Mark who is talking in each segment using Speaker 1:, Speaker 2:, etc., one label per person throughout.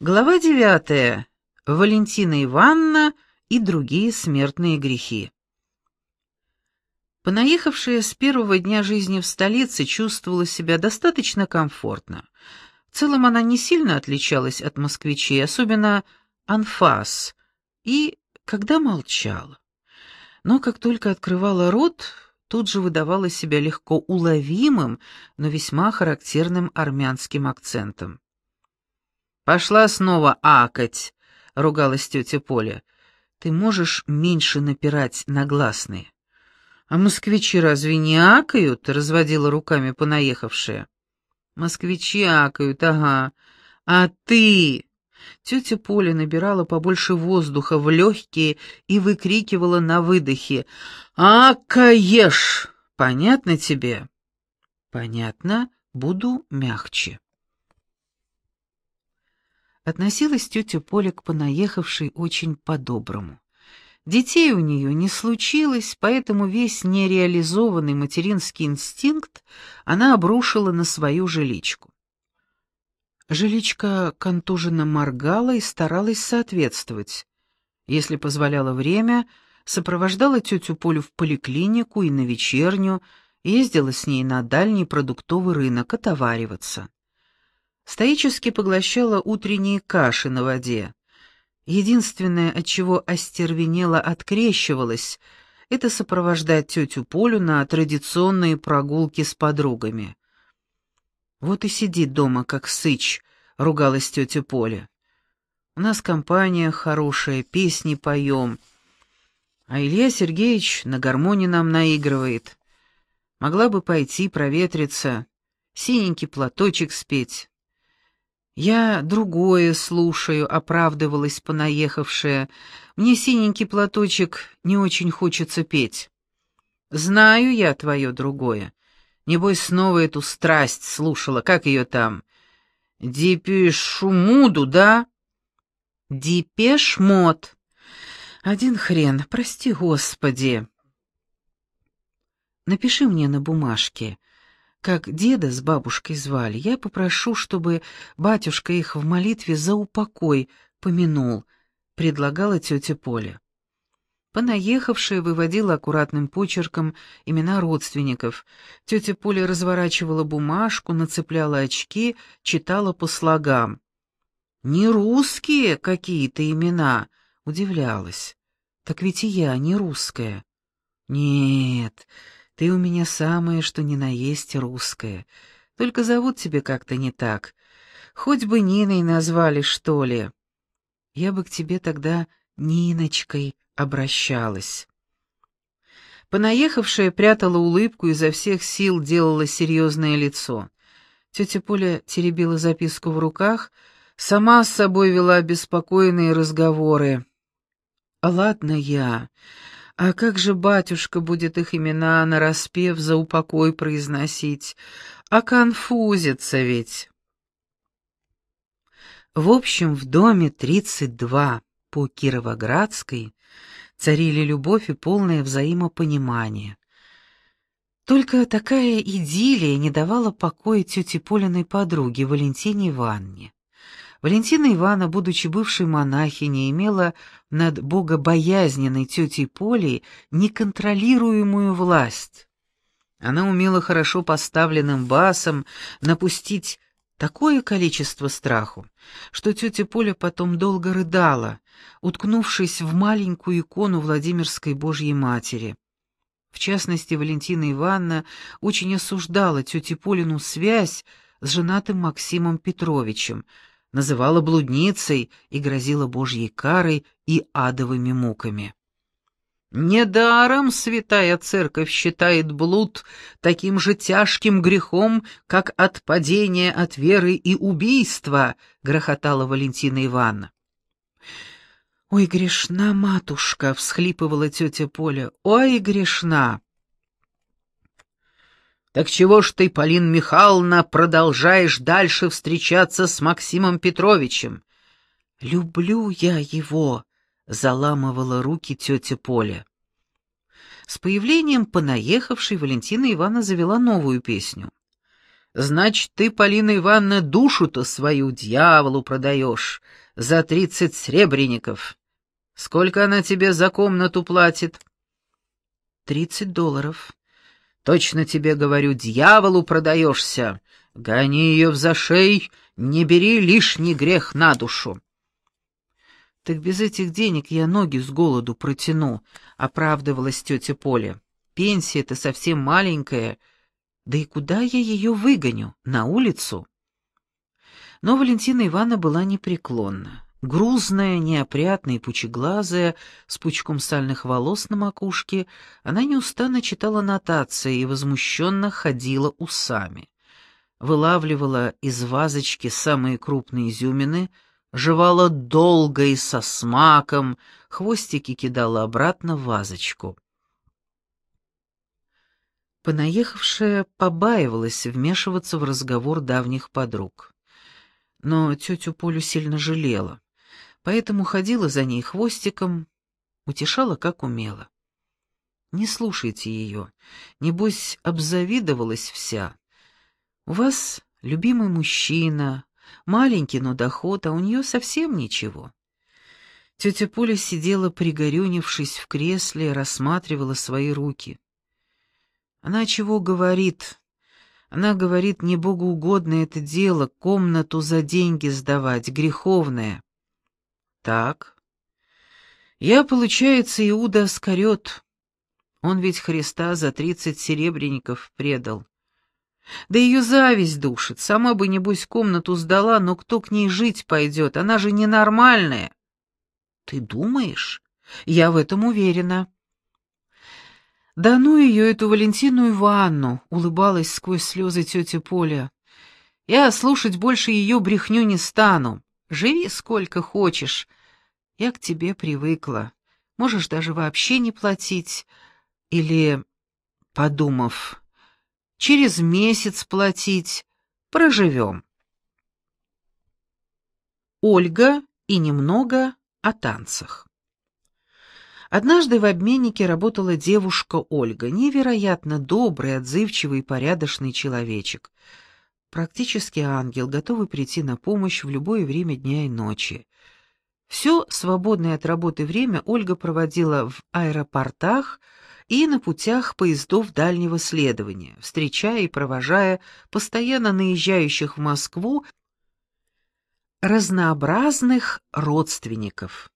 Speaker 1: Глава девятая. Валентина Ивановна и другие смертные грехи. Понаехавшая с первого дня жизни в столице чувствовала себя достаточно комфортно. В целом она не сильно отличалась от москвичей, особенно анфас, и когда молчала. Но как только открывала рот, тут же выдавала себя легко уловимым, но весьма характерным армянским акцентом. «Пошла снова акать», — ругалась тетя Поля. «Ты можешь меньше напирать на гласные?» «А москвичи разве не акают?» — разводила руками понаехавшая. «Москвичи акают, ага. А ты...» Тетя Поля набирала побольше воздуха в легкие и выкрикивала на выдохе. «Акаешь! Понятно тебе?» «Понятно. Буду мягче». Относилась тетя Поля к понаехавшей очень по-доброму. Детей у нее не случилось, поэтому весь нереализованный материнский инстинкт она обрушила на свою жиличку. Жиличка контуженно моргала и старалась соответствовать. Если позволяло время, сопровождала тетю Полю в поликлинику и на вечернюю, ездила с ней на дальний продуктовый рынок отовариваться. Стоически поглощала утренние каши на воде. Единственное, от чего остервенело открещивалась, это сопровождать тетю Полю на традиционные прогулки с подругами. «Вот и сидит дома, как сыч», — ругалась тетя Поля. «У нас компания хорошая, песни поем. А Илья Сергеевич на гармоне нам наигрывает. Могла бы пойти проветриться, синенький платочек спеть». «Я другое слушаю», — оправдывалась понаехавшая. «Мне синенький платочек не очень хочется петь». «Знаю я твое другое. Небось, снова эту страсть слушала. Как ее там? Депешумуду, да? Депешмот. Один хрен, прости господи. Напиши мне на бумажке, как деда с бабушкой звали. Я попрошу, чтобы батюшка их в молитве за упокой помянул, предлагала тетя Поля. Понаехавшая выводила аккуратным почерком имена родственников. Тетя Поля разворачивала бумажку, нацепляла очки, читала по слогам. «Не русские какие-то имена», — удивлялась. «Так ведь и я не русская». «Нет, ты у меня самое, что ни на есть русская. Только зовут тебя как-то не так. Хоть бы Ниной назвали, что ли. Я бы к тебе тогда Ниночкой обращалась. Понаехавшая прятала улыбку и изо всех сил делала серьезное лицо. Тетя Поля теребила записку в руках, сама с собой вела беспокойные разговоры. «Ладно я. А как же батюшка будет их имена нараспев за упокой произносить? А конфузится ведь!» В общем, в доме тридцать два по Кировоградской царили любовь и полное взаимопонимание. Только такая идиллия не давала покоя тете Полиной подруге Валентине Ивановне. Валентина Ивановна, будучи бывшей монахиней, имела над богобоязненной тетей Полей неконтролируемую власть. Она умела хорошо поставленным басом напустить такое количество страху, что тетя Поля потом долго рыдала, уткнувшись в маленькую икону Владимирской Божьей Матери. В частности, Валентина Ивановна очень осуждала тете Полину связь с женатым Максимом Петровичем, называла блудницей и грозила Божьей карой и адовыми муками. Недаром святая церковь считает блуд таким же тяжким грехом, как отпадение от веры и убийства, грохотала Валентина Ивановна. «Ой, грешна, матушка!» — всхлипывала тетя Поля. «Ой, грешна!» «Так чего ж ты, Полин Михайловна, продолжаешь дальше встречаться с Максимом Петровичем?» «Люблю я его!» заламывала руки тетя Поля. С появлением понаехавшей Валентина Ивановна завела новую песню. Значит, ты, Полина Ивановна, душу-то свою дьяволу продаешь за тридцать сребреников. Сколько она тебе за комнату платит? Тридцать долларов. Точно тебе говорю, дьяволу продаешься. Гони ее в зашей, не бери лишний грех на душу. Так без этих денег я ноги с голоду протяну, оправдывалась тетя Поля. Пенсия-то совсем маленькая, да и куда я ее выгоню? На улицу? Но Валентина Ивановна была непреклонна. Грузная, неопрятная и пучеглазая, с пучком сальных волос на макушке, она неустанно читала нотации и возмущенно ходила усами. Вылавливала из вазочки самые крупные изюмины, жевала долго и со смаком, хвостики кидала обратно в вазочку. Понаехавшая побаивалась вмешиваться в разговор давних подруг. Но тетю Полю сильно жалела, поэтому ходила за ней хвостиком, утешала как умела. Не слушайте ее, небось обзавидовалась вся. У вас любимый мужчина, маленький, но доход, а у нее совсем ничего. Тетя Поля сидела, пригорюнившись в кресле, рассматривала свои руки. Она чего говорит? Она говорит, не богоугодное это дело, комнату за деньги сдавать, греховное. Так. Я, получается, Иуда Аскарет. Он ведь Христа за тридцать серебряников предал. Да ее зависть душит, сама бы, небось, комнату сдала, но кто к ней жить пойдет, она же ненормальная. Ты думаешь? Я в этом уверена. «Да ну ее, эту Валентину Ивановну!» — улыбалась сквозь слезы тетя Поля. «Я слушать больше ее брехню не стану. Живи сколько хочешь. Я к тебе привыкла. Можешь даже вообще не платить. Или, подумав, через месяц платить. Проживем». Ольга и немного о танцах. Однажды в обменнике работала девушка Ольга, невероятно добрый, отзывчивый и порядочный человечек. Практически ангел, готовый прийти на помощь в любое время дня и ночи. Все свободное от работы время Ольга проводила в аэропортах и на путях поездов дальнего следования, встречая и провожая постоянно наезжающих в Москву разнообразных родственников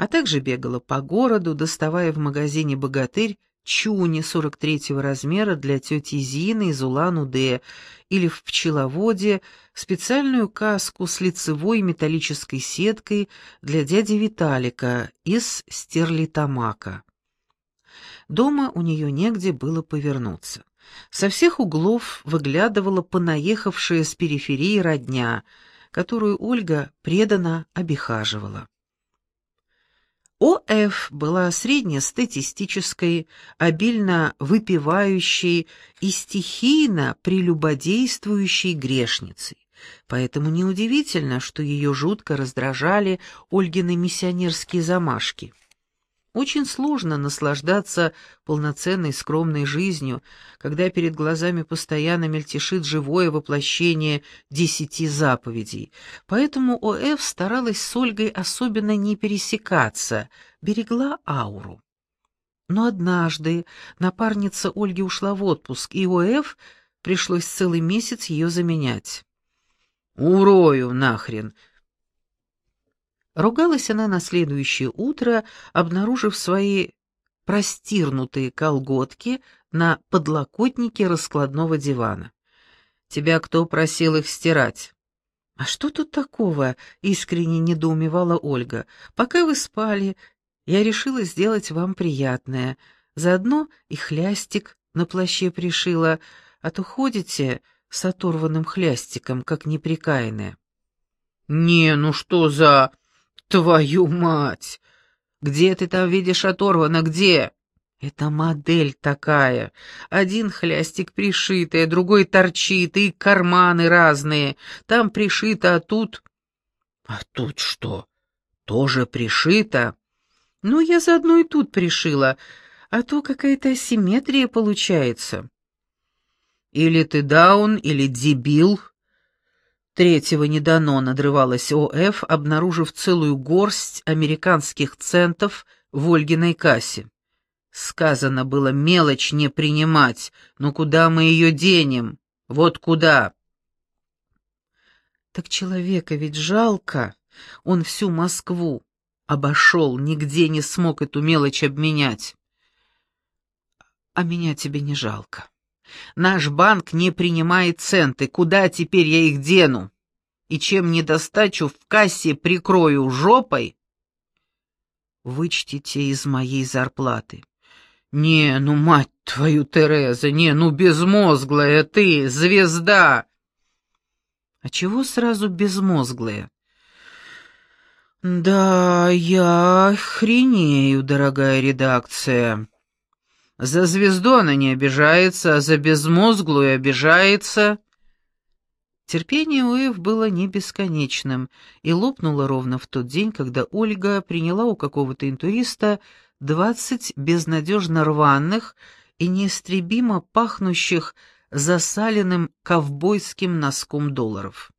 Speaker 1: а также бегала по городу, доставая в магазине «Богатырь» чуни 43-го размера для тети Зины из Улан-Удэ или в пчеловоде специальную каску с лицевой металлической сеткой для дяди Виталика из стерлитамака. Дома у нее негде было повернуться. Со всех углов выглядывала понаехавшая с периферии родня, которую Ольга преданно обихаживала. ОФ была среднестатистической, обильно выпивающей и стихийно прелюбодействующей грешницей. Поэтому неудивительно, что ее жутко раздражали Ольгины миссионерские замашки. Очень сложно наслаждаться полноценной скромной жизнью, когда перед глазами постоянно мельтешит живое воплощение десяти заповедей. Поэтому О.Ф. старалась с Ольгой особенно не пересекаться, берегла ауру. Но однажды напарница Ольги ушла в отпуск, и О.Ф. пришлось целый месяц ее заменять. «Урою нахрен!» Ругалась она на следующее утро, обнаружив свои простирнутые колготки на подлокотнике раскладного дивана. «Тебя кто просил их стирать?» «А что тут такого?» — искренне недоумевала Ольга. «Пока вы спали, я решила сделать вам приятное. Заодно и хлястик на плаще пришила, а то ходите с оторванным хлястиком, как неприкаянная». «Не, ну что за...» «Твою мать! Где ты там видишь оторвано, где?» «Это модель такая. Один хлястик пришитый, а другой торчит, и карманы разные. Там пришито, а тут...» «А тут что? Тоже пришито?» «Ну, я заодно и тут пришила, а то какая-то асимметрия получается». Или ты даун, или дебил. Третьего не дано, надрывалась ОФ, обнаружив целую горсть американских центов в Ольгиной кассе. Сказано было мелочь не принимать, но куда мы ее денем? Вот куда? Так человека ведь жалко. Он всю Москву обошел, нигде не смог эту мелочь обменять. А меня тебе не жалко. Наш банк не принимает центы. Куда теперь я их дену? И чем недостачу в кассе прикрою жопой? Вычтите из моей зарплаты. Не, ну, мать твою, Тереза, не, ну, безмозглая ты, звезда. А чего сразу безмозглая? Да, я хренею, дорогая редакция. За звезду она не обижается, а за безмозглую обижается. Терпение Уэв было не бесконечным и лопнуло ровно в тот день, когда Ольга приняла у какого-то интуриста двадцать безнадежно рваных и неистребимо пахнущих засаленным ковбойским носком долларов.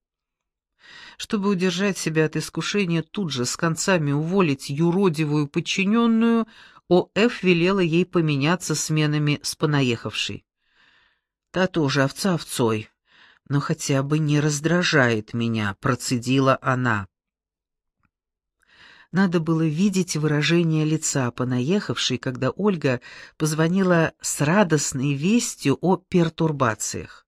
Speaker 1: Чтобы удержать себя от искушения тут же с концами уволить юродивую подчиненную, О.Ф. велела ей поменяться сменами с понаехавшей. Та тоже овца овцой, но хотя бы не раздражает меня, процедила она. Надо было видеть выражение лица понаехавшей, когда Ольга позвонила с радостной вестью о пертурбациях.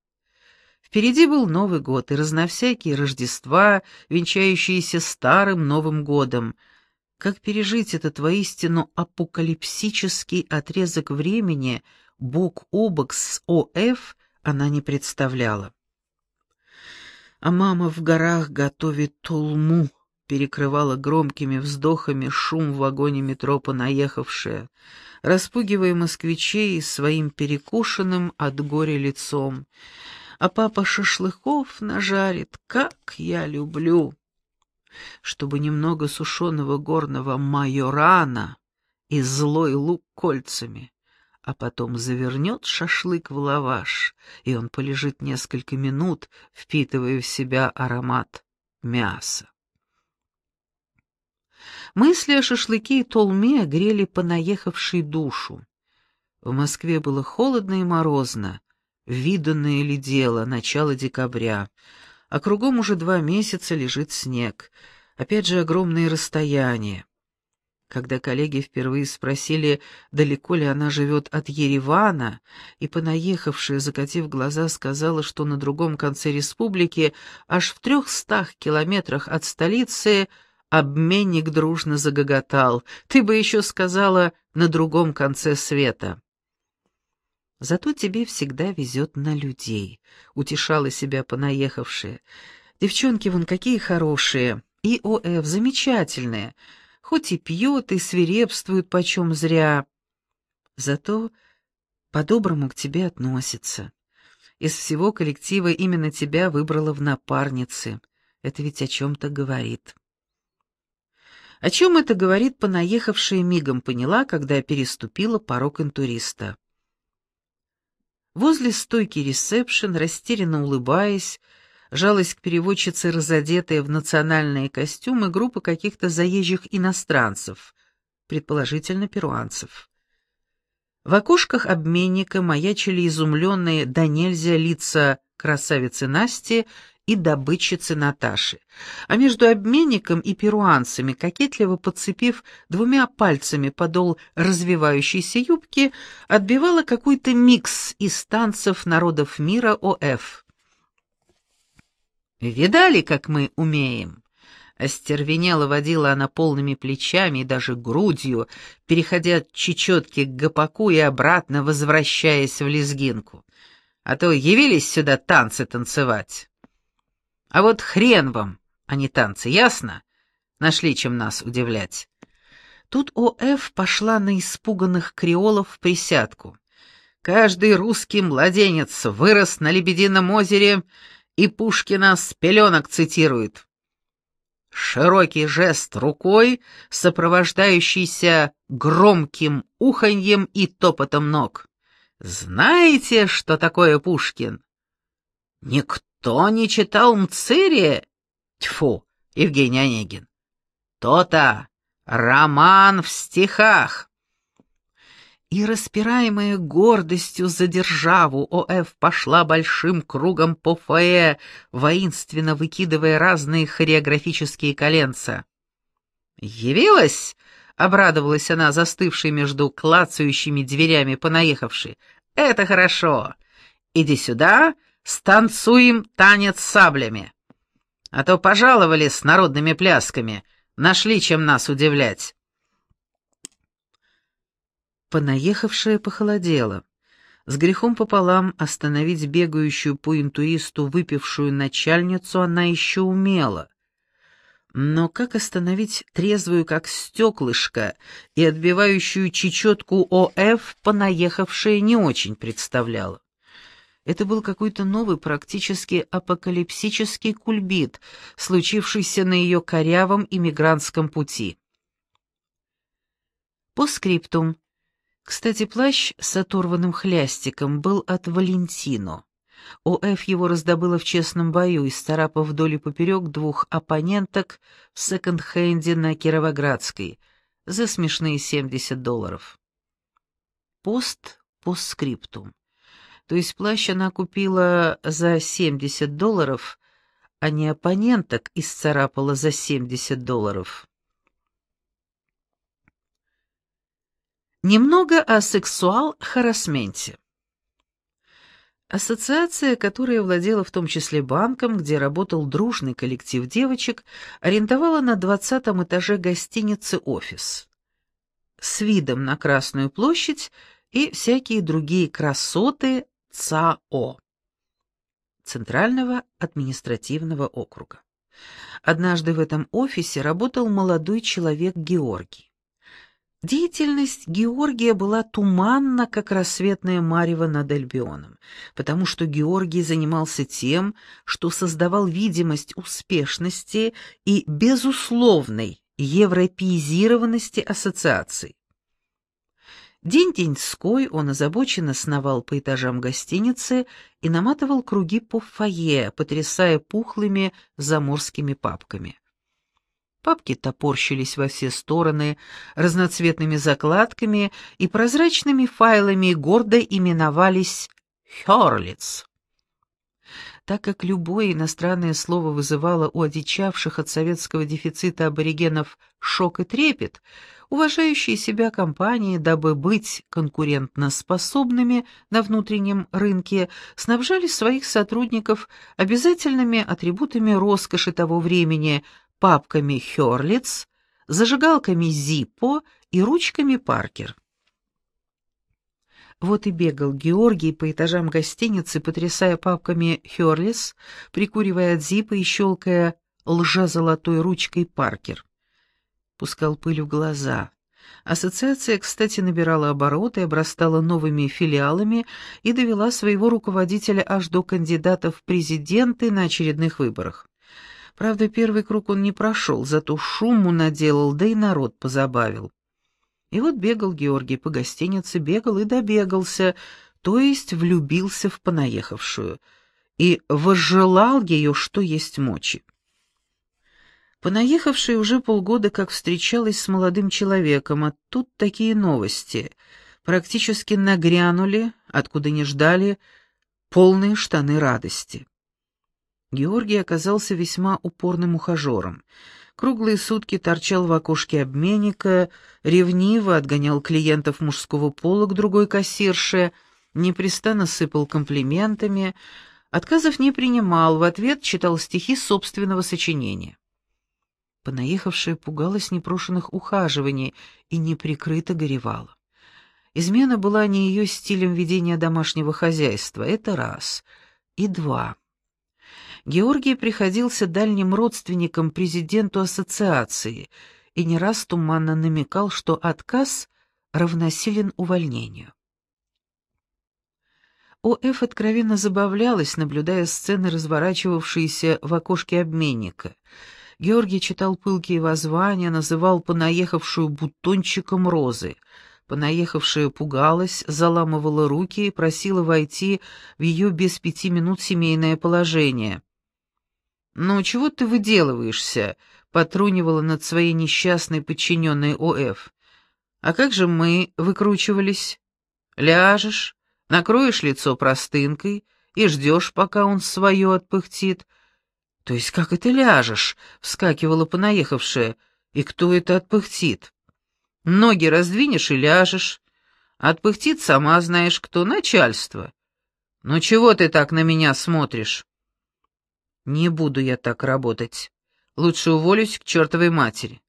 Speaker 1: Впереди был Новый год и разновсякие Рождества, венчающиеся Старым Новым годом — как пережить этот воистину апокалипсический отрезок времени бок о бок с ОФ она не представляла. А мама в горах готовит тулму, перекрывала громкими вздохами шум в вагоне метро понаехавшая, распугивая москвичей своим перекушенным от горя лицом. А папа шашлыков нажарит, как я люблю чтобы немного сушеного горного майорана и злой лук кольцами, а потом завернет шашлык в лаваш, и он полежит несколько минут, впитывая в себя аромат мяса. Мысли о шашлыке и толме грели понаехавшей душу. В Москве было холодно и морозно, виданное ли дело, начало декабря — а кругом уже два месяца лежит снег. Опять же огромные расстояния. Когда коллеги впервые спросили, далеко ли она живет от Еревана, и понаехавшая, закатив глаза, сказала, что на другом конце республики, аж в трехстах километрах от столицы, обменник дружно загоготал. «Ты бы еще сказала, на другом конце света». Зато тебе всегда везет на людей», — утешала себя понаехавшая. «Девчонки вон какие хорошие, и ОФ замечательные, хоть и пьет, и свирепствует почем зря. Зато по-доброму к тебе относится. Из всего коллектива именно тебя выбрала в напарнице. Это ведь о чем-то говорит». О чем это говорит понаехавшая мигом поняла, когда переступила порог интуриста. Возле стойки ресепшн, растерянно улыбаясь, жалась к переводчице разодетая в национальные костюмы группа каких-то заезжих иностранцев, предположительно перуанцев. В окошках обменника маячили изумленные до нельзя лица красавицы Насти и добытчицы Наташи, а между обменником и перуанцами, кокетливо подцепив двумя пальцами подол развивающейся юбки, отбивала какой-то микс из танцев народов мира ОФ. «Видали, как мы умеем?» Остервенело водила она полными плечами и даже грудью, переходя от чечетки к гопаку и обратно возвращаясь в лезгинку. А то явились сюда танцы танцевать. А вот хрен вам, а не танцы, ясно? Нашли чем нас удивлять. Тут ОФ пошла на испуганных креолов в присядку. Каждый русский младенец вырос на Лебедином озере, и Пушкина с пеленок цитирует. Широкий жест рукой, сопровождающийся громким уханьем и топотом ног. Знаете, что такое Пушкин? Никто не читал Мцыри? Тьфу, Евгений Онегин. То-то, роман в стихах. И, распираемая гордостью за державу, О.Ф. пошла большим кругом по фойе, воинственно выкидывая разные хореографические коленца. «Явилась?» — обрадовалась она, застывшей между клацающими дверями понаехавшей. «Это хорошо. Иди сюда, станцуем танец саблями. А то пожаловали с народными плясками, нашли чем нас удивлять». Понаехавшая похолодела. С грехом пополам остановить бегающую по интуисту выпившую начальницу она еще умела. Но как остановить трезвую, как стеклышко, и отбивающую чечетку ОФ понаехавшая не очень представляла. Это был какой-то новый, практически апокалипсический кульбит, случившийся на ее корявом иммигрантском пути. По скриптум. Кстати, плащ с оторванным хлястиком был от Валентино. ОФ его раздобыла в честном бою, исцарапав вдоль и поперек двух оппоненток в секонд-хенде на Кировоградской за смешные 70 долларов. Пост постскриптум. То есть плащ она купила за 70 долларов, а не оппоненток исцарапала за 70 долларов. Немного о сексуал-харасменте. Ассоциация, которая владела в том числе банком, где работал дружный коллектив девочек, арендовала на двадцатом этаже гостиницы офис с видом на Красную площадь и всякие другие красоты ЦАО Центрального административного округа. Однажды в этом офисе работал молодой человек Георгий. Деятельность Георгия была туманна, как рассветная марево над Альбионом, потому что Георгий занимался тем, что создавал видимость успешности и безусловной европеизированности ассоциаций. День-деньской он озабоченно сновал по этажам гостиницы и наматывал круги по фойе, потрясая пухлыми заморскими папками. Папки топорщились во все стороны разноцветными закладками и прозрачными файлами и гордо именовались «Хёрлиц». Так как любое иностранное слово вызывало у одичавших от советского дефицита аборигенов шок и трепет, уважающие себя компании, дабы быть конкурентноспособными на внутреннем рынке, снабжали своих сотрудников обязательными атрибутами роскоши того времени – папками Хёрлиц, зажигалками Зиппо и ручками Паркер. Вот и бегал Георгий по этажам гостиницы, потрясая папками Хёрлис, прикуривая от Зиппа и щелкая лжа-золотой ручкой Паркер. Пускал пыль в глаза. Ассоциация, кстати, набирала обороты, обрастала новыми филиалами и довела своего руководителя аж до кандидата в президенты на очередных выборах. Правда, первый круг он не прошел, зато шуму наделал, да и народ позабавил. И вот бегал Георгий по гостинице, бегал и добегался, то есть влюбился в понаехавшую, и возжелал ее, что есть мочи. Понаехавшая уже полгода как встречалась с молодым человеком, а тут такие новости. Практически нагрянули, откуда не ждали, полные штаны радости. Георгий оказался весьма упорным ухажером. Круглые сутки торчал в окошке обменника, ревниво отгонял клиентов мужского пола к другой кассирше, непрестанно сыпал комплиментами, отказов не принимал, в ответ читал стихи собственного сочинения. Понаехавшая пугалась непрошенных ухаживаний и неприкрыто горевала. Измена была не ее стилем ведения домашнего хозяйства, это раз. И два. Георгий приходился дальним родственником президенту ассоциации и не раз туманно намекал, что отказ равносилен увольнению. О.Ф. откровенно забавлялась, наблюдая сцены, разворачивавшиеся в окошке обменника. Георгий читал пылкие воззвания, называл понаехавшую бутончиком розы. Понаехавшая пугалась, заламывала руки и просила войти в ее без пяти минут семейное положение. «Ну, чего ты выделываешься?» — потрунивала над своей несчастной подчиненной ОФ. «А как же мы выкручивались? Ляжешь, накроешь лицо простынкой и ждешь, пока он свое отпыхтит». «То есть как это ляжешь?» — вскакивала понаехавшая. «И кто это отпыхтит?» Ноги раздвинешь и ляжешь. Отпыхтит сама знаешь кто, начальство. Ну чего ты так на меня смотришь? Не буду я так работать. Лучше уволюсь к чертовой матери.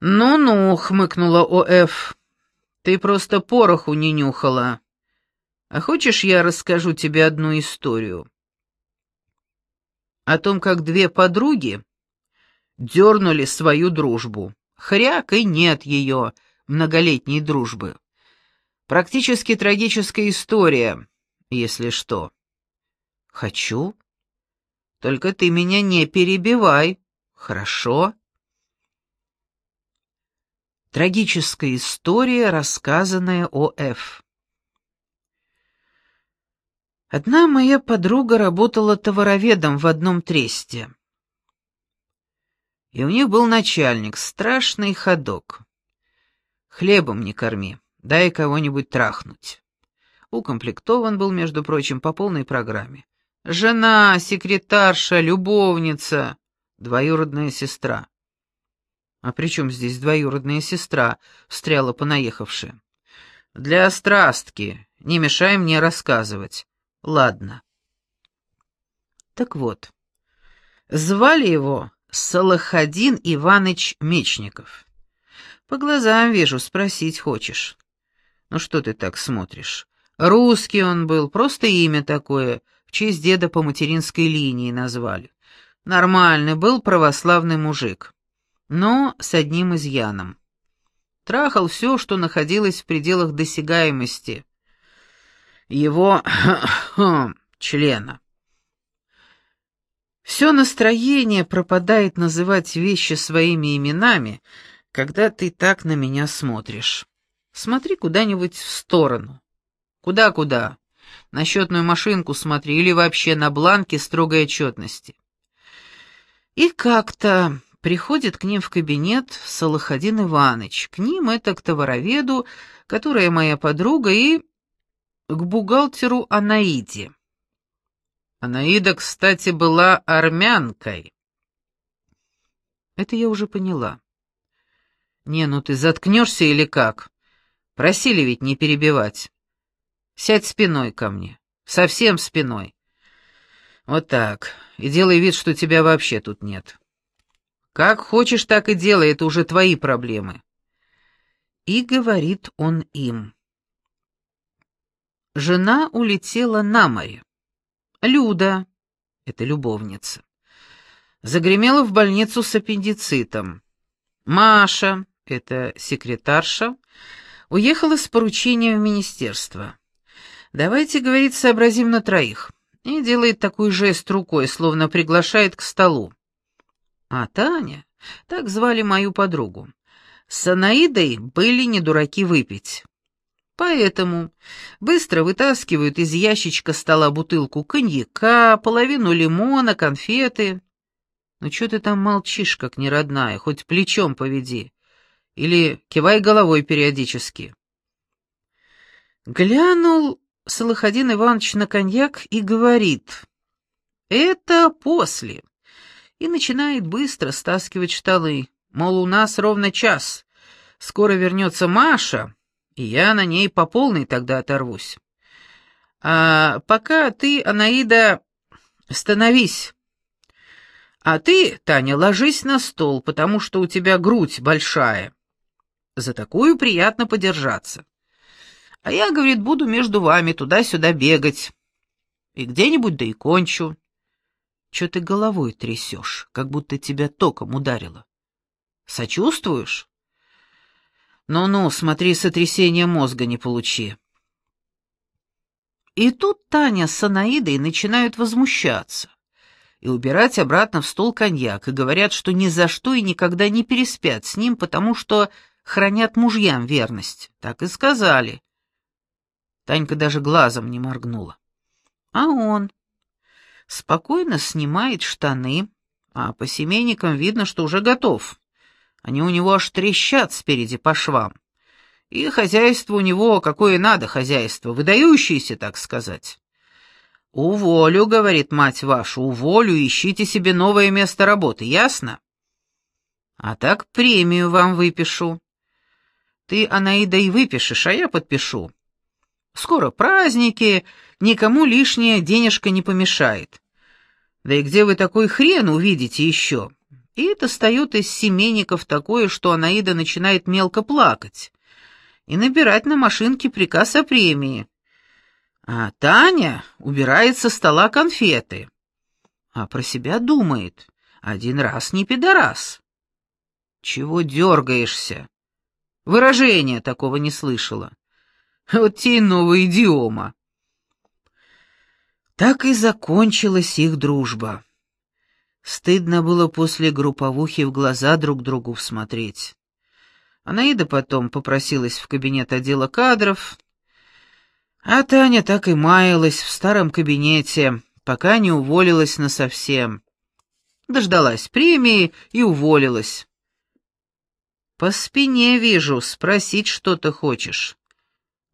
Speaker 1: Ну-ну, хмыкнула ОФ. Ты просто пороху не нюхала. А хочешь, я расскажу тебе одну историю? О том, как две подруги дернули свою дружбу. Хряк и нет ее, многолетней дружбы. Практически трагическая история, если что. Хочу. Только ты меня не перебивай, хорошо? Трагическая история, рассказанная О.Ф. Одна моя подруга работала товароведом в одном тресте. И у них был начальник, страшный ходок. Хлебом не корми, дай кого-нибудь трахнуть. Укомплектован был, между прочим, по полной программе. Жена, секретарша, любовница, двоюродная сестра. «А при чем здесь двоюродная сестра?» — встряла понаехавшая. «Для страстки. Не мешай мне рассказывать. Ладно». Так вот, звали его Салахадин Иваныч Мечников. По глазам вижу, спросить хочешь. Ну что ты так смотришь? Русский он был, просто имя такое, в честь деда по материнской линии назвали. Нормальный был православный мужик, но с одним изъяном. Трахал все, что находилось в пределах досягаемости его члена. Все настроение пропадает называть вещи своими именами, когда ты так на меня смотришь. Смотри куда-нибудь в сторону. Куда-куда? На счетную машинку смотри или вообще на бланке строгой отчетности. И как-то приходит к ним в кабинет Салахадин Иваныч. К ним это к товароведу, которая моя подруга, и к бухгалтеру Анаиде. Анаида, кстати, была армянкой. Это я уже поняла. Не, ну ты заткнешься или как? Просили ведь не перебивать. Сядь спиной ко мне. Совсем спиной. Вот так. И делай вид, что тебя вообще тут нет. Как хочешь, так и делай, это уже твои проблемы. И говорит он им. Жена улетела на море. Люда, это любовница, загремела в больницу с аппендицитом. Маша, это секретарша, уехала с поручением в министерство. Давайте, говорит, сообразим на троих. И делает такой жест рукой, словно приглашает к столу. А Таня, так звали мою подругу, с Анаидой были не дураки выпить. Поэтому быстро вытаскивают из ящичка стола бутылку коньяка, половину лимона, конфеты. Ну что ты там молчишь, как неродная, хоть плечом поведи. Или кивай головой периодически. Глянул Салахадин Иванович на коньяк и говорит, «Это после». И начинает быстро стаскивать штаны, мол, у нас ровно час. Скоро вернется Маша, и я на ней по полной тогда оторвусь. А пока ты, Анаида, становись. А ты, Таня, ложись на стол, потому что у тебя грудь большая. За такую приятно подержаться. А я, говорит, буду между вами туда-сюда бегать. И где-нибудь да и кончу. Че ты головой трясешь, как будто тебя током ударило? Сочувствуешь? Ну-ну, смотри, сотрясение мозга не получи. И тут Таня с Анаидой начинают возмущаться и убирать обратно в стол коньяк, и говорят, что ни за что и никогда не переспят с ним, потому что хранят мужьям верность. Так и сказали. Танька даже глазом не моргнула. А он спокойно снимает штаны, а по семейникам видно, что уже готов. Они у него аж трещат спереди по швам. И хозяйство у него какое надо хозяйство, выдающееся, так сказать. «Уволю», — говорит мать ваша, — «уволю, ищите себе новое место работы, ясно?» «А так премию вам выпишу. Ты, Анаида, и выпишешь, а я подпишу. Скоро праздники, никому лишняя денежка не помешает. Да и где вы такой хрен увидите еще?» И достает из семейников такое, что Анаида начинает мелко плакать и набирать на машинке приказ о премии. А Таня убирает со стола конфеты, а про себя думает, один раз не пидорас. Чего дергаешься? Выражения такого не слышала. Вот те и новая идиома. Так и закончилась их дружба. Стыдно было после групповухи в глаза друг другу всмотреть. Анаида потом попросилась в кабинет отдела кадров, а Таня так и маялась в старом кабинете, пока не уволилась насовсем. Дождалась премии и уволилась. «По спине вижу, спросить что-то хочешь».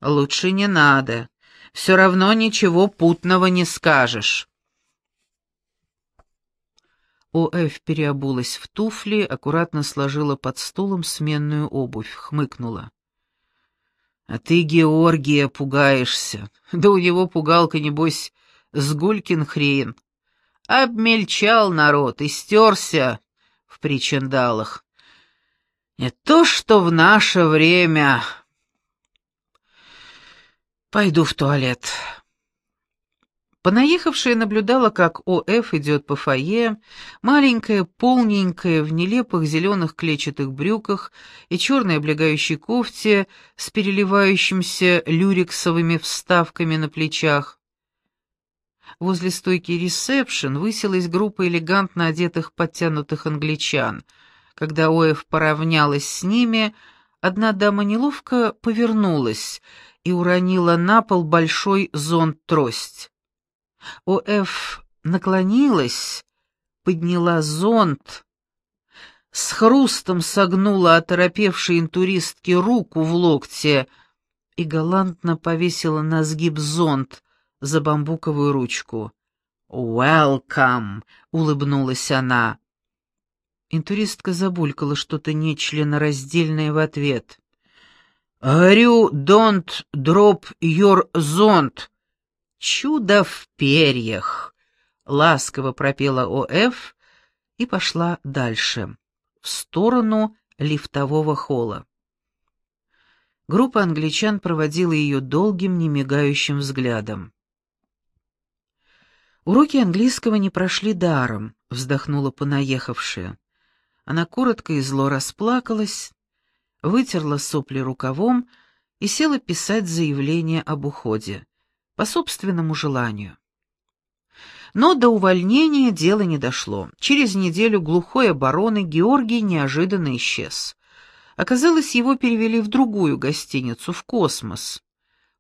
Speaker 1: «Лучше не надо, все равно ничего путного не скажешь». О.Ф. переобулась в туфли, аккуратно сложила под стулом сменную обувь, хмыкнула. «А ты, Георгия, пугаешься. Да у него пугалка, небось, сгулькин хрен. Обмельчал народ и стерся в причиндалах. Не то, что в наше время...» «Пойду в туалет». Понаехавшая наблюдала, как О.Ф. идет по фойе, маленькая, полненькая, в нелепых зеленых клетчатых брюках и черной облегающей кофте с переливающимся люрексовыми вставками на плечах. Возле стойки ресепшн высилась группа элегантно одетых подтянутых англичан. Когда О.Ф. поравнялась с ними, одна дама неловко повернулась и уронила на пол большой зонт-трость. О.Ф. наклонилась, подняла зонт, с хрустом согнула оторопевшей интуристке руку в локте и галантно повесила на сгиб зонт за бамбуковую ручку. «Welcome!» — улыбнулась она. Интуристка забулькала что-то нечленораздельное в ответ. «Говорю, don't drop your зонт!» «Чудо в перьях!» — ласково пропела О.Ф. и пошла дальше, в сторону лифтового холла. Группа англичан проводила ее долгим, немигающим взглядом. «Уроки английского не прошли даром», — вздохнула понаехавшая. Она коротко и зло расплакалась, вытерла сопли рукавом и села писать заявление об уходе по собственному желанию. Но до увольнения дело не дошло. Через неделю глухой обороны Георгий неожиданно исчез. Оказалось, его перевели в другую гостиницу, в космос,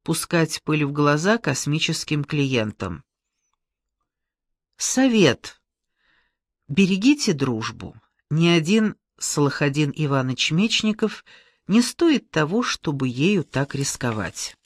Speaker 1: пускать пыль в глаза космическим клиентам. Совет. Берегите дружбу. Ни один Салахадин Иванович Мечников не стоит того, чтобы ею так рисковать.